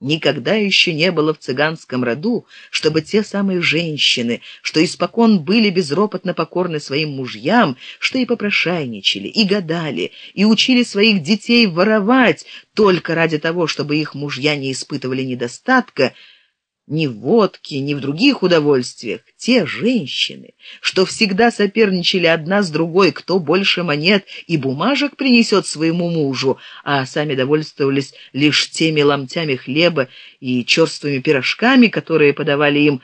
Никогда еще не было в цыганском роду, чтобы те самые женщины, что испокон были безропотно покорны своим мужьям, что и попрошайничали, и гадали, и учили своих детей воровать только ради того, чтобы их мужья не испытывали недостатка, ни в водке, ни в других удовольствиях. Те женщины, что всегда соперничали одна с другой, кто больше монет и бумажек принесет своему мужу, а сами довольствовались лишь теми ломтями хлеба и черствыми пирожками, которые подавали им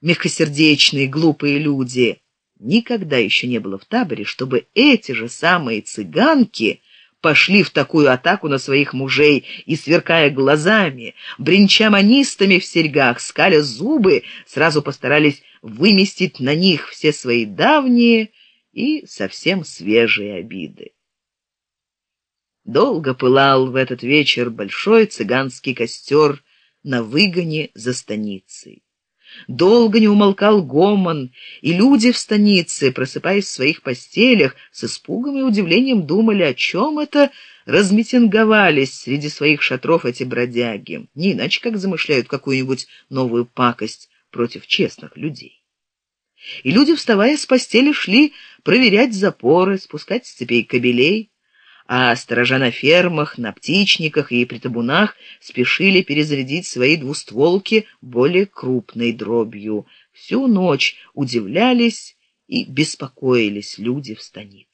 мягкосердечные глупые люди. Никогда еще не было в таборе, чтобы эти же самые цыганки пошли в такую атаку на своих мужей и, сверкая глазами, бренча манистами в серьгах, скаля зубы, сразу постарались выместить на них все свои давние и совсем свежие обиды. Долго пылал в этот вечер большой цыганский костер на выгоне за станицей. Долго не умолкал гомон, и люди в станице, просыпаясь в своих постелях, с испугом и удивлением думали, о чем это размитинговались среди своих шатров эти бродяги, не иначе как замышляют какую-нибудь новую пакость против честных людей. И люди, вставая с постели, шли проверять запоры, спускать с цепей кобелей, а сторожа на фермах, на птичниках и при табунах спешили перезарядить свои двустволки более крупной дробью. Всю ночь удивлялись и беспокоились люди в станице.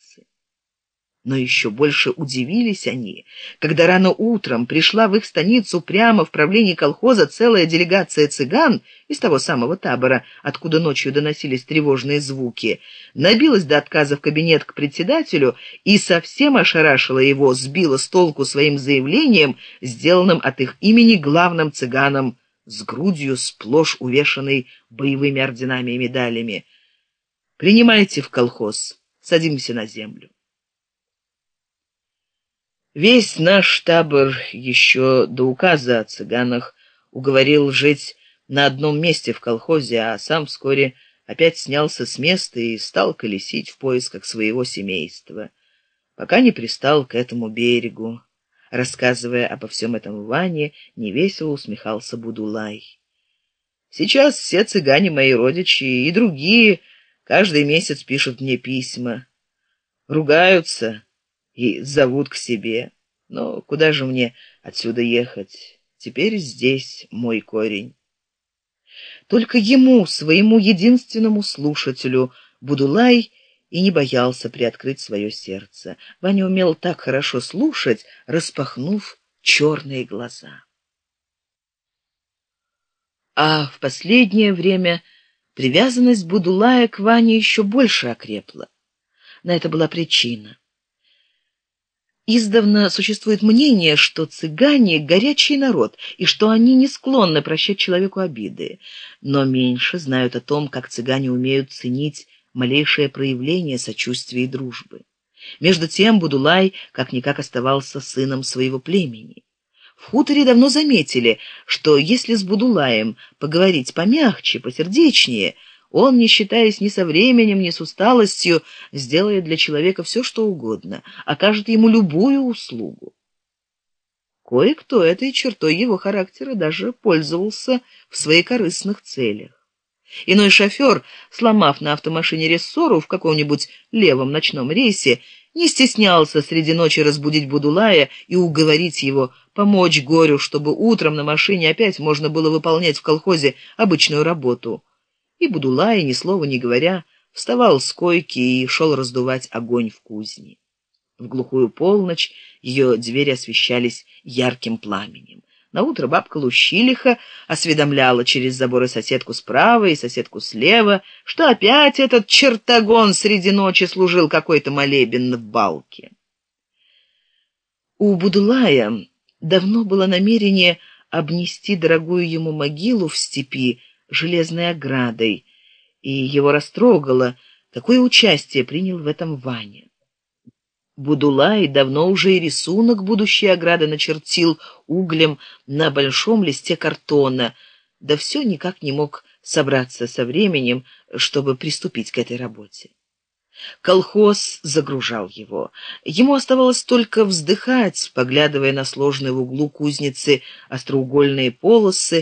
Но еще больше удивились они, когда рано утром пришла в их станицу прямо в правлении колхоза целая делегация цыган из того самого табора, откуда ночью доносились тревожные звуки, набилась до отказа в кабинет к председателю и совсем ошарашила его, сбила с толку своим заявлением, сделанным от их имени главным цыганом с грудью сплошь увешанной боевыми орденами и медалями. «Принимайте в колхоз, садимся на землю». Весь наш табор еще до указа о цыганах уговорил жить на одном месте в колхозе, а сам вскоре опять снялся с места и стал колесить в поисках своего семейства, пока не пристал к этому берегу. Рассказывая обо всем этом Ване, невесело усмехался Будулай. Сейчас все цыгане мои родичи и другие каждый месяц пишут мне письма, ругаются, и зовут к себе. Но куда же мне отсюда ехать? Теперь здесь мой корень. Только ему, своему единственному слушателю, Будулай и не боялся приоткрыть свое сердце. Ваня умел так хорошо слушать, распахнув черные глаза. А в последнее время привязанность Будулая к Ване еще больше окрепла. На это была причина. Издавна существует мнение, что цыгане — горячий народ, и что они не склонны прощать человеку обиды, но меньше знают о том, как цыгане умеют ценить малейшее проявление сочувствия и дружбы. Между тем Будулай как-никак оставался сыном своего племени. В хуторе давно заметили, что если с Будулаем поговорить помягче, посердечнее — он, не считаясь ни со временем, ни с усталостью, сделает для человека все, что угодно, окажет ему любую услугу. Кое-кто этой чертой его характера даже пользовался в своих корыстных целях. Иной шофер, сломав на автомашине рессору в каком-нибудь левом ночном рейсе, не стеснялся среди ночи разбудить Будулая и уговорить его помочь горю, чтобы утром на машине опять можно было выполнять в колхозе обычную работу и Будулай, ни слова не говоря, вставал с койки и шел раздувать огонь в кузне. В глухую полночь ее двери освещались ярким пламенем. Наутро бабка Лущилиха осведомляла через заборы соседку справа и соседку слева, что опять этот чертогон среди ночи служил какой-то молебен в балке. У Будулая давно было намерение обнести дорогую ему могилу в степи железной оградой, и его растрогало, какое участие принял в этом Ваня. Будулай давно уже и рисунок будущей ограды начертил углем на большом листе картона, да все никак не мог собраться со временем, чтобы приступить к этой работе. Колхоз загружал его. Ему оставалось только вздыхать, поглядывая на сложные в углу кузницы остроугольные полосы,